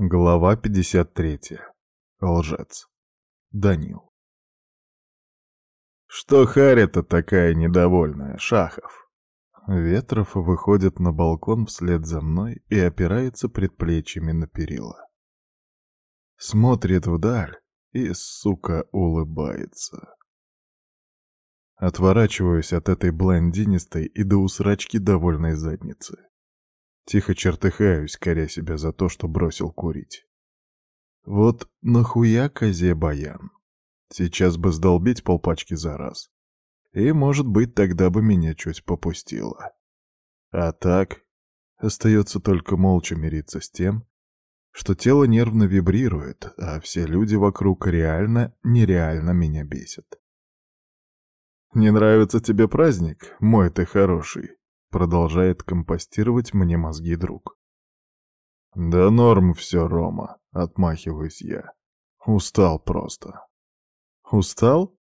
Глава 53. Лжец. Данил. Что Харя-то такая недовольная, Шахов? Ветров выходит на балкон вслед за мной и опирается предплечьями на перила. Смотрит вдаль и, сука, улыбается. Отворачиваюсь от этой блондинистой и до усрачки довольной задницы. Тихо чертыхаюсь, коря себя за то, что бросил курить. Вот нахуя козе баян? Сейчас бы сдолбить полпачки за раз. И, может быть, тогда бы меня чуть попустило. А так, остается только молча мириться с тем, что тело нервно вибрирует, а все люди вокруг реально, нереально меня бесят. «Не нравится тебе праздник, мой ты хороший?» Продолжает компостировать мне мозги друг. «Да норм все, Рома», — отмахиваюсь я. «Устал просто». «Устал?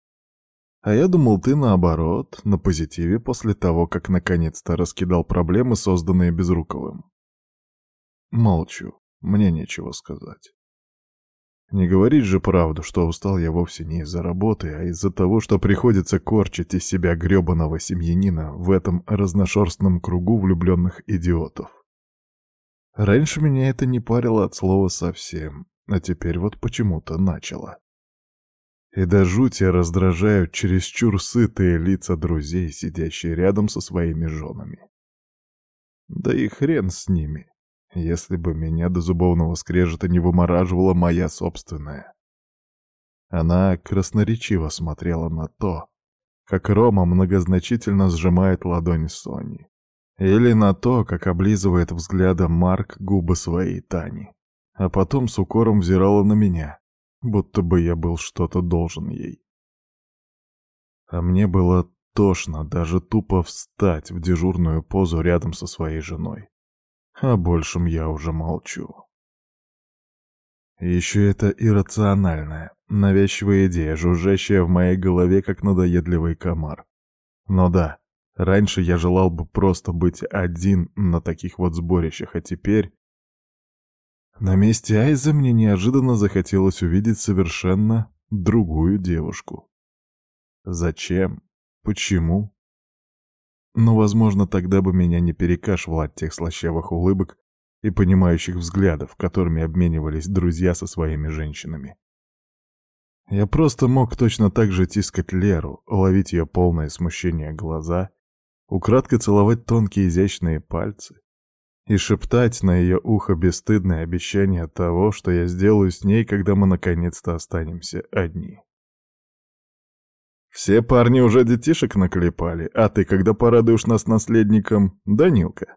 А я думал, ты наоборот, на позитиве после того, как наконец-то раскидал проблемы, созданные Безруковым». Молчу, мне нечего сказать. Не говорить же правду, что устал я вовсе не из-за работы, а из-за того, что приходится корчить из себя грёбаного семьянина в этом разношерстном кругу влюбленных идиотов. Раньше меня это не парило от слова совсем, а теперь вот почему-то начало. И до жути раздражают чересчур сытые лица друзей, сидящие рядом со своими женами. Да и хрен с ними если бы меня до зубовного скрежета не вымораживала моя собственная. Она красноречиво смотрела на то, как Рома многозначительно сжимает ладонь Сони. Или на то, как облизывает взглядом Марк губы своей Тани. А потом с укором взирала на меня, будто бы я был что-то должен ей. А мне было тошно даже тупо встать в дежурную позу рядом со своей женой. О большем я уже молчу. Еще это иррациональная, навязчивая идея, жужжащая в моей голове, как надоедливый комар. Но да, раньше я желал бы просто быть один на таких вот сборищах, а теперь... На месте Айза мне неожиданно захотелось увидеть совершенно другую девушку. Зачем? Почему? Но, возможно, тогда бы меня не перекашивало от тех слащавых улыбок и понимающих взглядов, которыми обменивались друзья со своими женщинами. Я просто мог точно так же тискать Леру, ловить ее полное смущение глаза, украдкой целовать тонкие изящные пальцы и шептать на ее ухо бесстыдное обещание того, что я сделаю с ней, когда мы наконец-то останемся одни. Все парни уже детишек наклепали, а ты когда порадуешь нас наследником, Данилка?»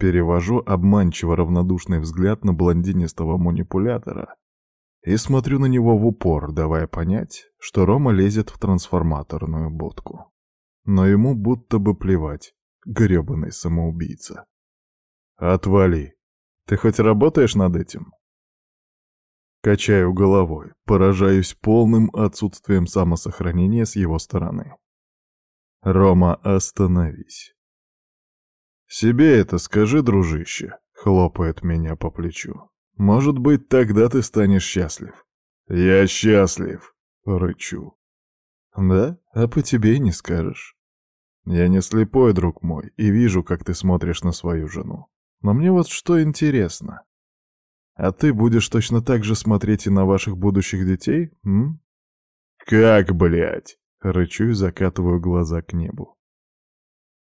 Перевожу обманчиво равнодушный взгляд на блондинистого манипулятора и смотрю на него в упор, давая понять, что Рома лезет в трансформаторную будку. Но ему будто бы плевать, грёбаный самоубийца. «Отвали! Ты хоть работаешь над этим?» Качаю головой, поражаюсь полным отсутствием самосохранения с его стороны. «Рома, остановись!» «Себе это скажи, дружище!» — хлопает меня по плечу. «Может быть, тогда ты станешь счастлив». «Я счастлив!» — рычу. «Да? А по тебе не скажешь. Я не слепой, друг мой, и вижу, как ты смотришь на свою жену. Но мне вот что интересно. А ты будешь точно так же смотреть и на ваших будущих детей, м? Как, блядь? Рычу и закатываю глаза к небу.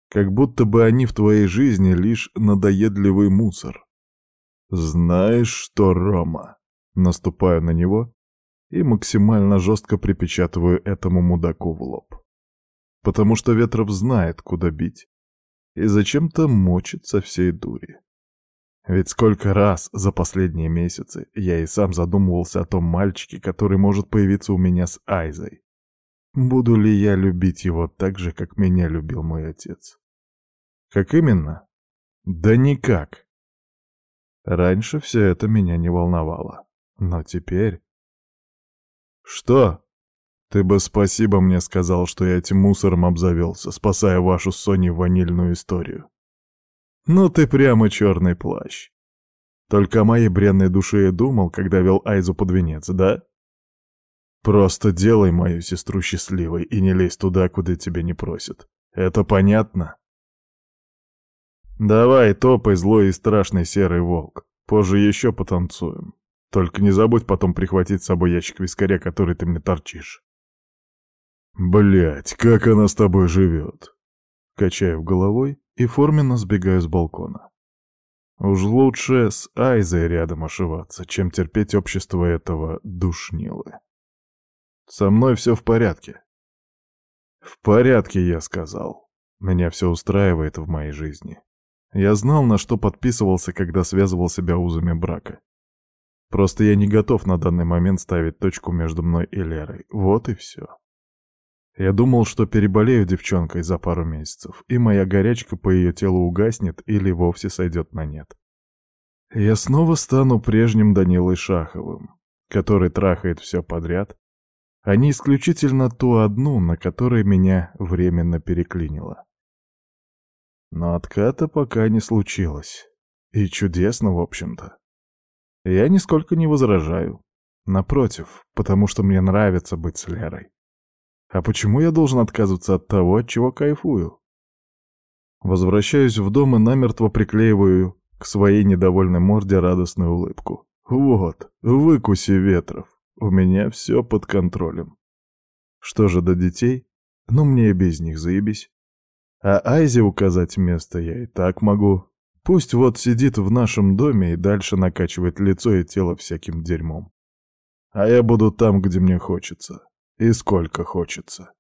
Как будто бы они в твоей жизни лишь надоедливый мусор. Знаешь что, Рома? Наступаю на него и максимально жестко припечатываю этому мудаку в лоб. Потому что Ветров знает, куда бить, и зачем-то мочит со всей дури. Ведь сколько раз за последние месяцы я и сам задумывался о том мальчике, который может появиться у меня с Айзой. Буду ли я любить его так же, как меня любил мой отец? Как именно? Да никак. Раньше все это меня не волновало. Но теперь... Что? Ты бы спасибо мне сказал, что я этим мусором обзавелся, спасая вашу с Соней ванильную историю. Ну ты прямо черный плащ. Только о моей бренной душе и думал, когда вел Айзу под венец, да? Просто делай мою сестру счастливой и не лезь туда, куда тебя не просят. Это понятно? Давай, топай, злой и страшный серый волк. Позже еще потанцуем. Только не забудь потом прихватить с собой ящик вискаря, который ты мне торчишь. Блять, как она с тобой живет? Качаю головой и форменно сбегаю с балкона. Уж лучше с Айзой рядом ошиваться, чем терпеть общество этого душнилы. Со мной все в порядке. В порядке, я сказал. Меня все устраивает в моей жизни. Я знал, на что подписывался, когда связывал себя узами брака. Просто я не готов на данный момент ставить точку между мной и Лерой. Вот и все. Я думал, что переболею девчонкой за пару месяцев, и моя горячка по ее телу угаснет или вовсе сойдет на нет. Я снова стану прежним Данилой Шаховым, который трахает все подряд, а не исключительно ту одну, на которой меня временно переклинило. Но отката пока не случилось. И чудесно, в общем-то. Я нисколько не возражаю. Напротив, потому что мне нравится быть с Лерой. А почему я должен отказываться от того, от чего кайфую? Возвращаюсь в дом и намертво приклеиваю к своей недовольной морде радостную улыбку. Вот, выкуси ветров. У меня все под контролем. Что же до детей? Ну, мне и без них заебись. А Айзе указать место я и так могу. Пусть вот сидит в нашем доме и дальше накачивает лицо и тело всяким дерьмом. А я буду там, где мне хочется. И сколько хочется.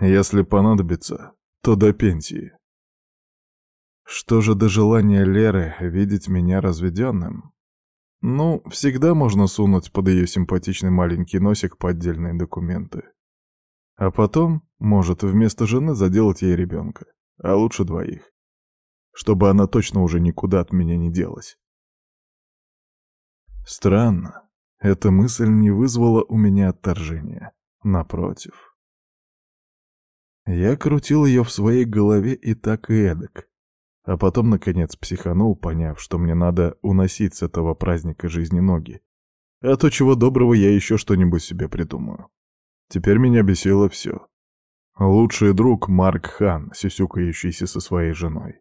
Если понадобится, то до пенсии. Что же до желания Леры видеть меня разведенным? Ну, всегда можно сунуть под ее симпатичный маленький носик поддельные документы. А потом, может, вместо жены заделать ей ребенка, а лучше двоих. Чтобы она точно уже никуда от меня не делась. Странно, эта мысль не вызвала у меня отторжения. Напротив. Я крутил ее в своей голове и так и эдак. А потом, наконец, психанул, поняв, что мне надо уносить с этого праздника жизни ноги. А то чего доброго я еще что-нибудь себе придумаю. Теперь меня бесило все. Лучший друг Марк Хан, сюсюкающийся со своей женой.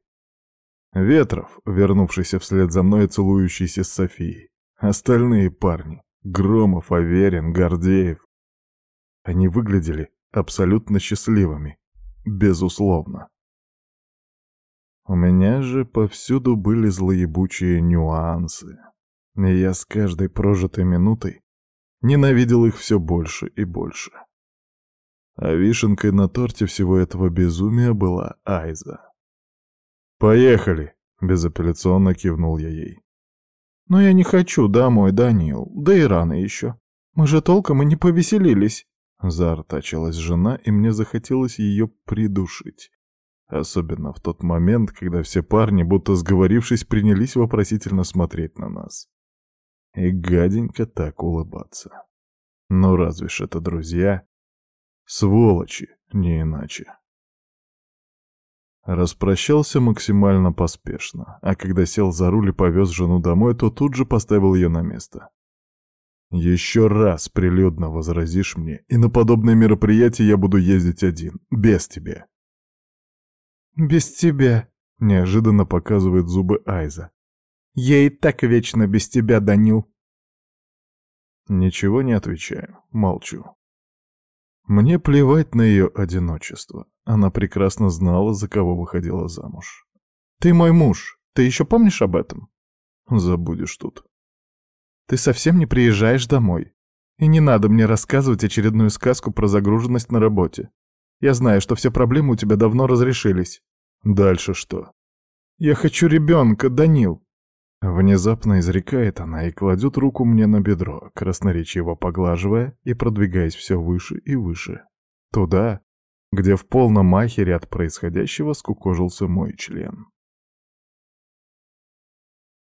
Ветров, вернувшийся вслед за мной и целующийся с Софией. Остальные парни. Громов, Аверин, Гордеев. Они выглядели абсолютно счастливыми. Безусловно. У меня же повсюду были злоебучие нюансы. И я с каждой прожитой минутой Ненавидел их все больше и больше. А вишенкой на торте всего этого безумия была Айза. «Поехали!» — безапелляционно кивнул я ей. «Но я не хочу домой, Данил, да и рано еще. Мы же толком и не повеселились!» Заортачилась жена, и мне захотелось ее придушить. Особенно в тот момент, когда все парни, будто сговорившись, принялись вопросительно смотреть на нас. И гаденько так улыбаться. Ну разве ж это друзья? Сволочи, не иначе. Распрощался максимально поспешно, а когда сел за руль и повез жену домой, то тут же поставил ее на место. Еще раз прилюдно возразишь мне, и на подобное мероприятие я буду ездить один, без тебя. «Без тебя», — неожиданно показывает зубы Айза. Я и так вечно без тебя, Данил. Ничего не отвечаю, молчу. Мне плевать на ее одиночество. Она прекрасно знала, за кого выходила замуж. Ты мой муж. Ты еще помнишь об этом? Забудешь тут. Ты совсем не приезжаешь домой. И не надо мне рассказывать очередную сказку про загруженность на работе. Я знаю, что все проблемы у тебя давно разрешились. Дальше что? Я хочу ребенка, Данил. Внезапно изрекает она и кладет руку мне на бедро, красноречиво поглаживая и продвигаясь все выше и выше. Туда, где в полном махере от происходящего скукожился мой член.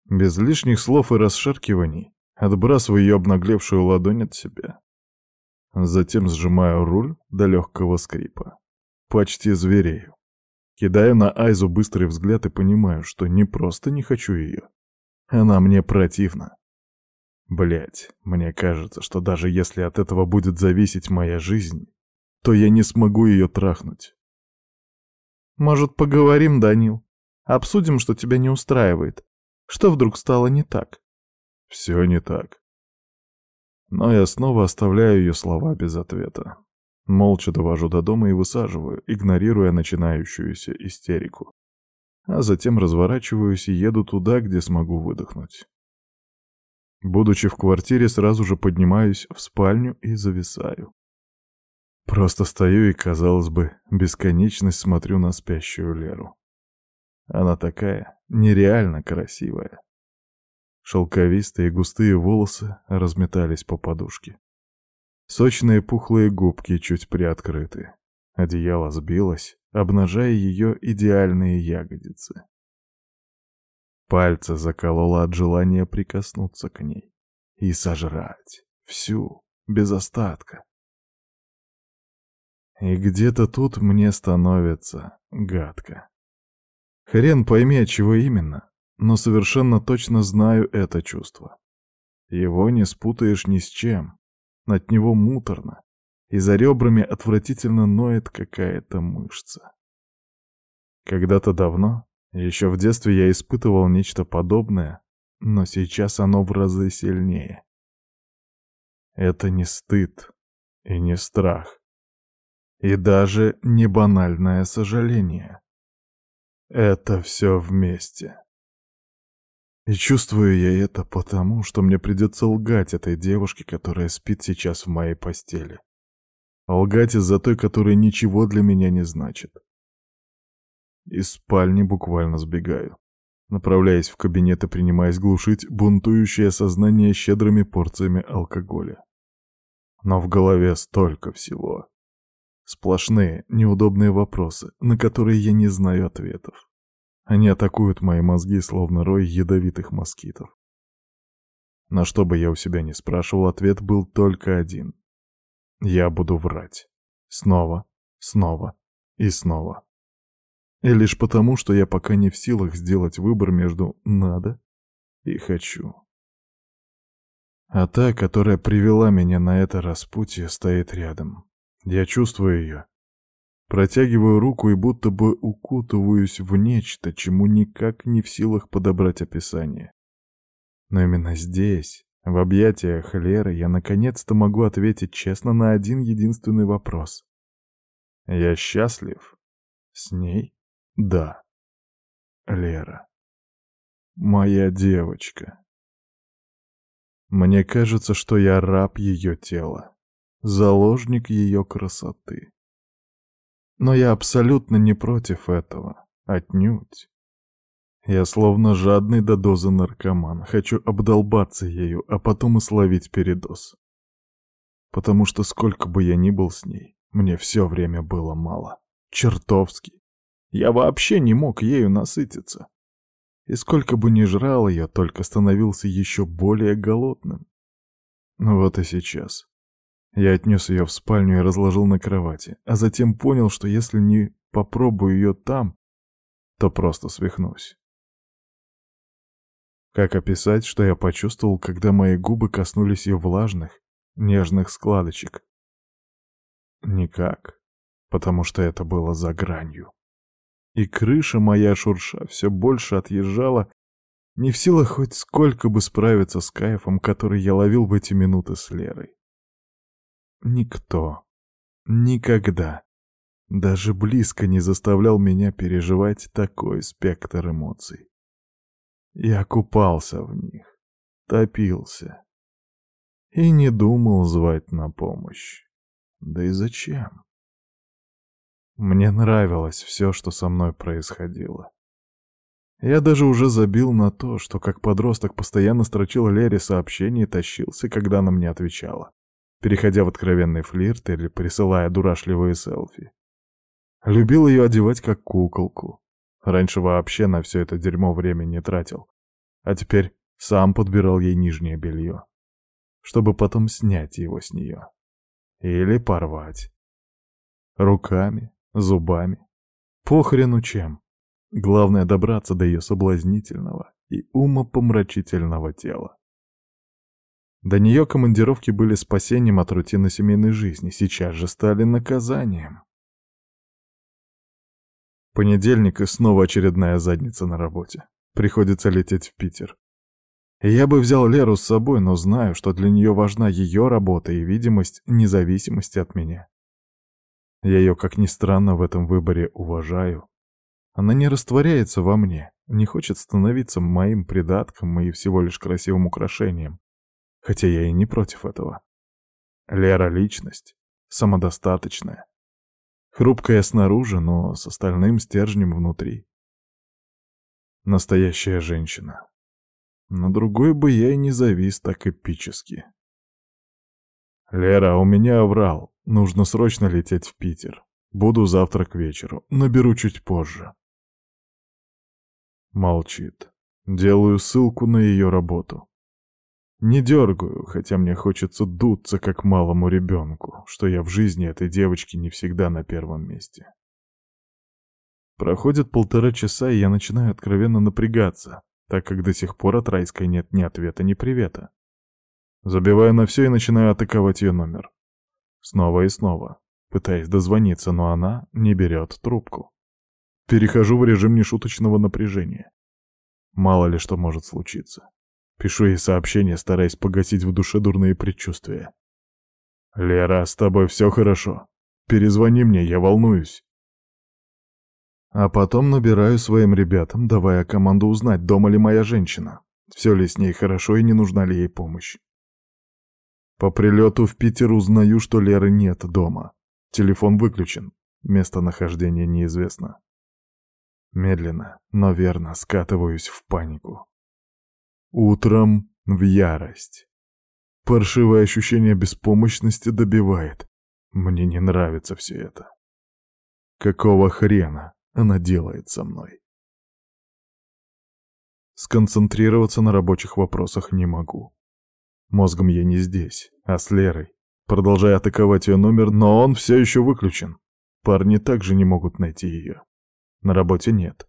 Без лишних слов и расшаркиваний отбрасываю ее обнаглевшую ладонь от себя. Затем сжимаю руль до легкого скрипа. Почти зверею. Кидаю на Айзу быстрый взгляд и понимаю, что не просто не хочу ее, Она мне противна. Блять, мне кажется, что даже если от этого будет зависеть моя жизнь, то я не смогу ее трахнуть. Может, поговорим, Данил? Обсудим, что тебя не устраивает. Что вдруг стало не так? Все не так. Но я снова оставляю ее слова без ответа. Молча довожу до дома и высаживаю, игнорируя начинающуюся истерику. А затем разворачиваюсь и еду туда, где смогу выдохнуть. Будучи в квартире, сразу же поднимаюсь в спальню и зависаю. Просто стою и, казалось бы, бесконечность смотрю на спящую Леру. Она такая нереально красивая. Шелковистые густые волосы разметались по подушке. Сочные пухлые губки чуть приоткрыты. Одеяло сбилось, обнажая ее идеальные ягодицы. Пальцы закололо от желания прикоснуться к ней и сожрать всю, без остатка. И где-то тут мне становится гадко. Хрен пойми, от чего именно, но совершенно точно знаю это чувство. Его не спутаешь ни с чем. От него муторно, и за ребрами отвратительно ноет какая-то мышца. Когда-то давно, еще в детстве я испытывал нечто подобное, но сейчас оно в разы сильнее. Это не стыд и не страх, и даже не банальное сожаление. Это все вместе. И чувствую я это потому, что мне придется лгать этой девушке, которая спит сейчас в моей постели. Лгать из-за той, которая ничего для меня не значит. Из спальни буквально сбегаю, направляясь в кабинет и принимаясь глушить бунтующее сознание щедрыми порциями алкоголя. Но в голове столько всего. Сплошные, неудобные вопросы, на которые я не знаю ответов. Они атакуют мои мозги, словно рой ядовитых москитов. Но что бы я у себя не спрашивал, ответ был только один. Я буду врать. Снова, снова и снова. И лишь потому, что я пока не в силах сделать выбор между «надо» и «хочу». А та, которая привела меня на это распутье, стоит рядом. Я чувствую ее. Протягиваю руку и будто бы укутываюсь в нечто, чему никак не в силах подобрать описание. Но именно здесь, в объятиях Леры, я наконец-то могу ответить честно на один единственный вопрос. Я счастлив? С ней? Да. Лера. Моя девочка. Мне кажется, что я раб ее тела, заложник ее красоты. Но я абсолютно не против этого, отнюдь. Я словно жадный до дозы наркоман, хочу обдолбаться ею, а потом и словить передоз. Потому что сколько бы я ни был с ней, мне все время было мало. Чертовски. Я вообще не мог ею насытиться. И сколько бы ни жрал ее, только становился еще более голодным. Ну вот и сейчас. Я отнес ее в спальню и разложил на кровати, а затем понял, что если не попробую ее там, то просто свихнусь. Как описать, что я почувствовал, когда мои губы коснулись ее влажных, нежных складочек? Никак, потому что это было за гранью и крыша моя шурша все больше отъезжала, не в силах хоть сколько бы справиться с кайфом, который я ловил в эти минуты с Лерой. Никто, никогда, даже близко не заставлял меня переживать такой спектр эмоций. Я купался в них, топился и не думал звать на помощь. Да и зачем? Мне нравилось все, что со мной происходило. Я даже уже забил на то, что как подросток постоянно строчил Лере сообщения и тащился, когда она мне отвечала, переходя в откровенный флирт или присылая дурашливые селфи. Любил ее одевать как куколку. Раньше вообще на все это дерьмо времени не тратил. А теперь сам подбирал ей нижнее белье, чтобы потом снять его с нее. Или порвать. Руками, Зубами. Похрену чем. Главное добраться до ее соблазнительного, и умопомрачительного тела. До нее командировки были спасением от рутины семейной жизни, сейчас же стали наказанием. Понедельник и снова очередная задница на работе. Приходится лететь в Питер. Я бы взял Леру с собой, но знаю, что для нее важна ее работа и видимость независимости от меня. Я ее, как ни странно, в этом выборе уважаю. Она не растворяется во мне, не хочет становиться моим придатком и всего лишь красивым украшением хотя я и не против этого. Лера — личность, самодостаточная, хрупкая снаружи, но с остальным стержнем внутри. Настоящая женщина. На другой бы я и не завис так эпически. «Лера, у меня оврал. Нужно срочно лететь в Питер. Буду завтра к вечеру. Наберу чуть позже». Молчит. Делаю ссылку на ее работу. Не дергаю, хотя мне хочется дуться, как малому ребенку, что я в жизни этой девочки не всегда на первом месте. Проходит полтора часа, и я начинаю откровенно напрягаться, так как до сих пор от Райской нет ни ответа, ни привета. Забиваю на все и начинаю атаковать ее номер. Снова и снова, пытаясь дозвониться, но она не берет трубку. Перехожу в режим нешуточного напряжения. Мало ли что может случиться. Пишу ей сообщение, стараясь погасить в душе дурные предчувствия. «Лера, с тобой все хорошо. Перезвони мне, я волнуюсь». А потом набираю своим ребятам, давая команду узнать, дома ли моя женщина, все ли с ней хорошо и не нужна ли ей помощь. По прилету в Питер узнаю, что Леры нет дома. Телефон выключен, местонахождение неизвестно. Медленно, но верно скатываюсь в панику. Утром в ярость. Паршивое ощущение беспомощности добивает. Мне не нравится все это. Какого хрена она делает со мной? Сконцентрироваться на рабочих вопросах не могу. Мозгом я не здесь, а с Лерой. Продолжаю атаковать ее номер, но он все еще выключен. Парни также не могут найти ее. На работе нет.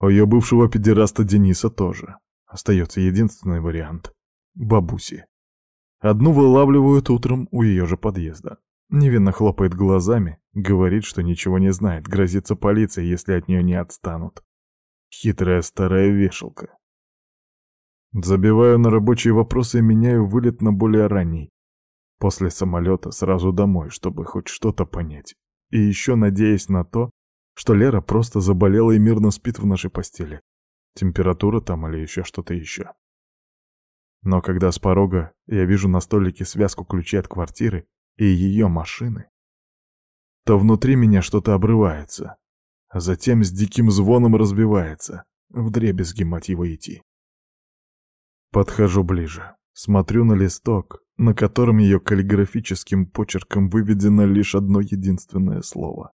У ее бывшего педераста Дениса тоже. Остается единственный вариант — бабуси. Одну вылавливают утром у ее же подъезда. Невинно хлопает глазами, говорит, что ничего не знает, грозится полиция, если от нее не отстанут. Хитрая старая вешалка. Забиваю на рабочие вопросы и меняю вылет на более ранний. После самолета сразу домой, чтобы хоть что-то понять. И еще надеясь на то, что Лера просто заболела и мирно спит в нашей постели. Температура там или еще что-то еще. Но когда с порога я вижу на столике связку ключей от квартиры и ее машины, то внутри меня что-то обрывается, а затем с диким звоном разбивается, вдребезги мать его идти. Подхожу ближе, смотрю на листок, на котором ее каллиграфическим почерком выведено лишь одно единственное слово.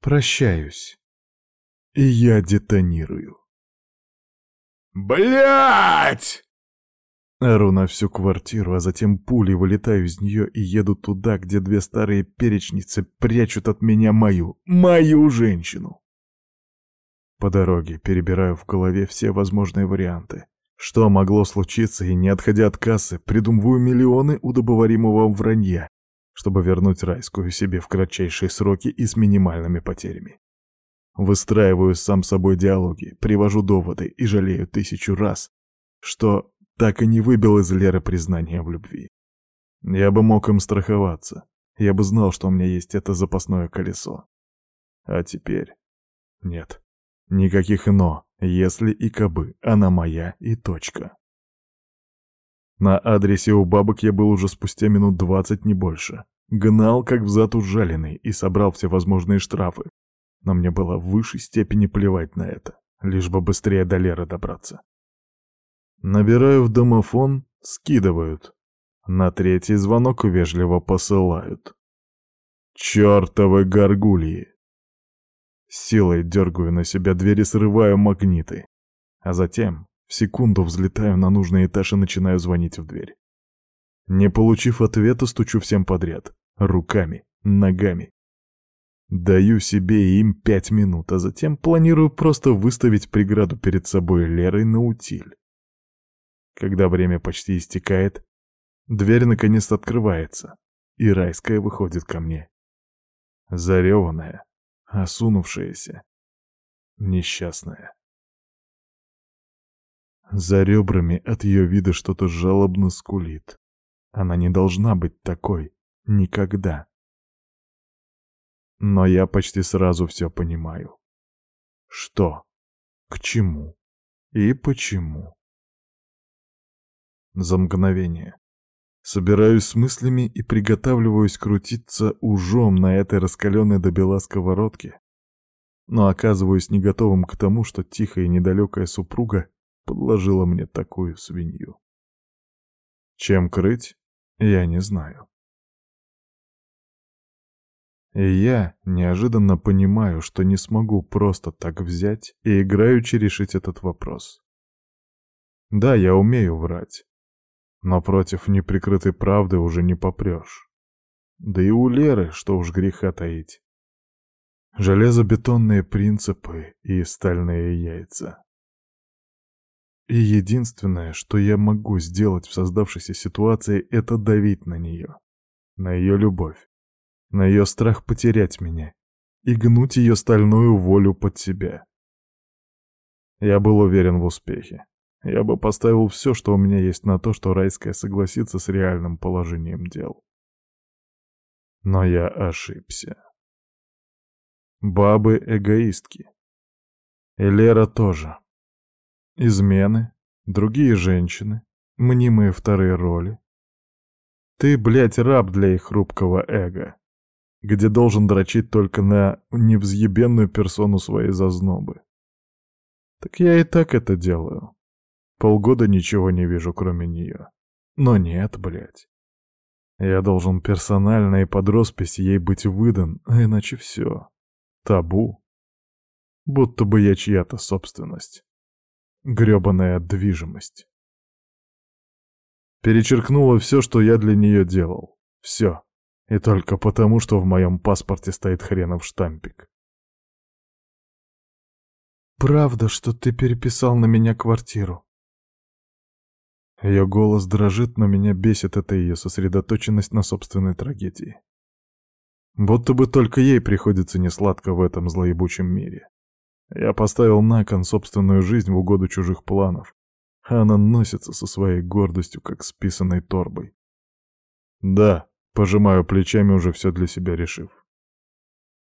Прощаюсь. И я детонирую. Блять! Ору на всю квартиру, а затем пулей вылетаю из нее и еду туда, где две старые перечницы прячут от меня мою, мою женщину. По дороге перебираю в голове все возможные варианты. Что могло случиться, и не отходя от кассы, придумываю миллионы удобоваримого вранья, чтобы вернуть райскую себе в кратчайшие сроки и с минимальными потерями. Выстраиваю сам собой диалоги, привожу доводы и жалею тысячу раз, что так и не выбил из Леры признания в любви. Я бы мог им страховаться. Я бы знал, что у меня есть это запасное колесо. А теперь... Нет. Никаких «но», если и кабы. Она моя и точка. На адресе у бабок я был уже спустя минут двадцать, не больше. Гнал, как взад ужаленный, и собрал все возможные штрафы, но мне было в высшей степени плевать на это, лишь бы быстрее до Леры добраться. Набираю в домофон, скидывают. На третий звонок вежливо посылают. Чёртовы горгульи! Силой дергаю на себя двери, срываю магниты. А затем в секунду взлетаю на нужный этаж и начинаю звонить в дверь. Не получив ответа, стучу всем подряд. Руками, ногами, Даю себе им пять минут, а затем планирую просто выставить преграду перед собой Лерой на утиль. Когда время почти истекает, дверь наконец открывается, и райская выходит ко мне. Зареванная, осунувшаяся, несчастная. За ребрами от ее вида что-то жалобно скулит. Она не должна быть такой. Никогда. Но я почти сразу все понимаю. Что? К чему? И почему? За мгновение. Собираюсь с мыслями и приготавливаюсь крутиться ужом на этой раскаленной до бела сковородке, но оказываюсь не готовым к тому, что тихая и недалекая супруга подложила мне такую свинью. Чем крыть, я не знаю. И я неожиданно понимаю, что не смогу просто так взять и играючи решить этот вопрос. Да, я умею врать, но против неприкрытой правды уже не попрешь. Да и у Леры, что уж греха таить. Железобетонные принципы и стальные яйца. И единственное, что я могу сделать в создавшейся ситуации, это давить на нее, на ее любовь, на ее страх потерять меня и гнуть ее стальную волю под себя. Я был уверен в успехе. Я бы поставил все, что у меня есть на то, что Райская согласится с реальным положением дел. Но я ошибся. Бабы эгоистки. И Лера тоже. Измены, другие женщины, мнимые вторые роли. Ты, блядь, раб для их хрупкого эго, где должен дрочить только на невзъебенную персону своей зазнобы. Так я и так это делаю. Полгода ничего не вижу, кроме нее. Но нет, блядь. Я должен персонально и под роспись ей быть выдан, а иначе все. Табу. Будто бы я чья-то собственность. Грёбаная движимость. Перечеркнула все, что я для нее делал. Все. И только потому, что в моем паспорте стоит хренов штампик. «Правда, что ты переписал на меня квартиру?» Ее голос дрожит, но меня бесит эта ее сосредоточенность на собственной трагедии. Будто бы только ей приходится несладко в этом злоебучем мире. Я поставил на кон собственную жизнь в угоду чужих планов, а она носится со своей гордостью, как с писаной торбой. Да, пожимаю плечами, уже все для себя решив.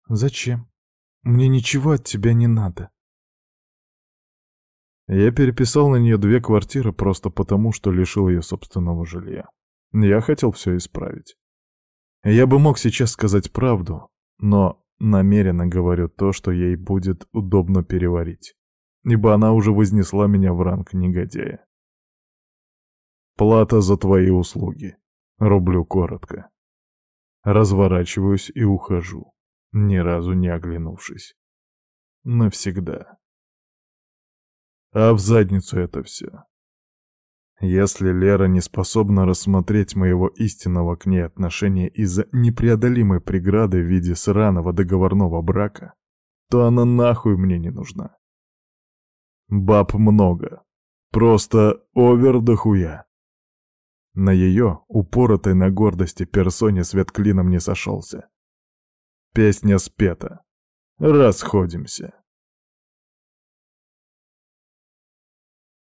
Зачем? Мне ничего от тебя не надо. Я переписал на нее две квартиры просто потому, что лишил ее собственного жилья. Я хотел все исправить. Я бы мог сейчас сказать правду, но намеренно говорю то, что ей будет удобно переварить, ибо она уже вознесла меня в ранг негодяя. Плата за твои услуги. Рублю коротко. Разворачиваюсь и ухожу, ни разу не оглянувшись. Навсегда. А в задницу это все. Если Лера не способна рассмотреть моего истинного к ней отношения из-за непреодолимой преграды в виде сраного договорного брака, то она нахуй мне не нужна. Баб много. Просто овер дохуя. На ее, упоротой на гордости персоне свет клином не сошелся. Песня спета. Расходимся.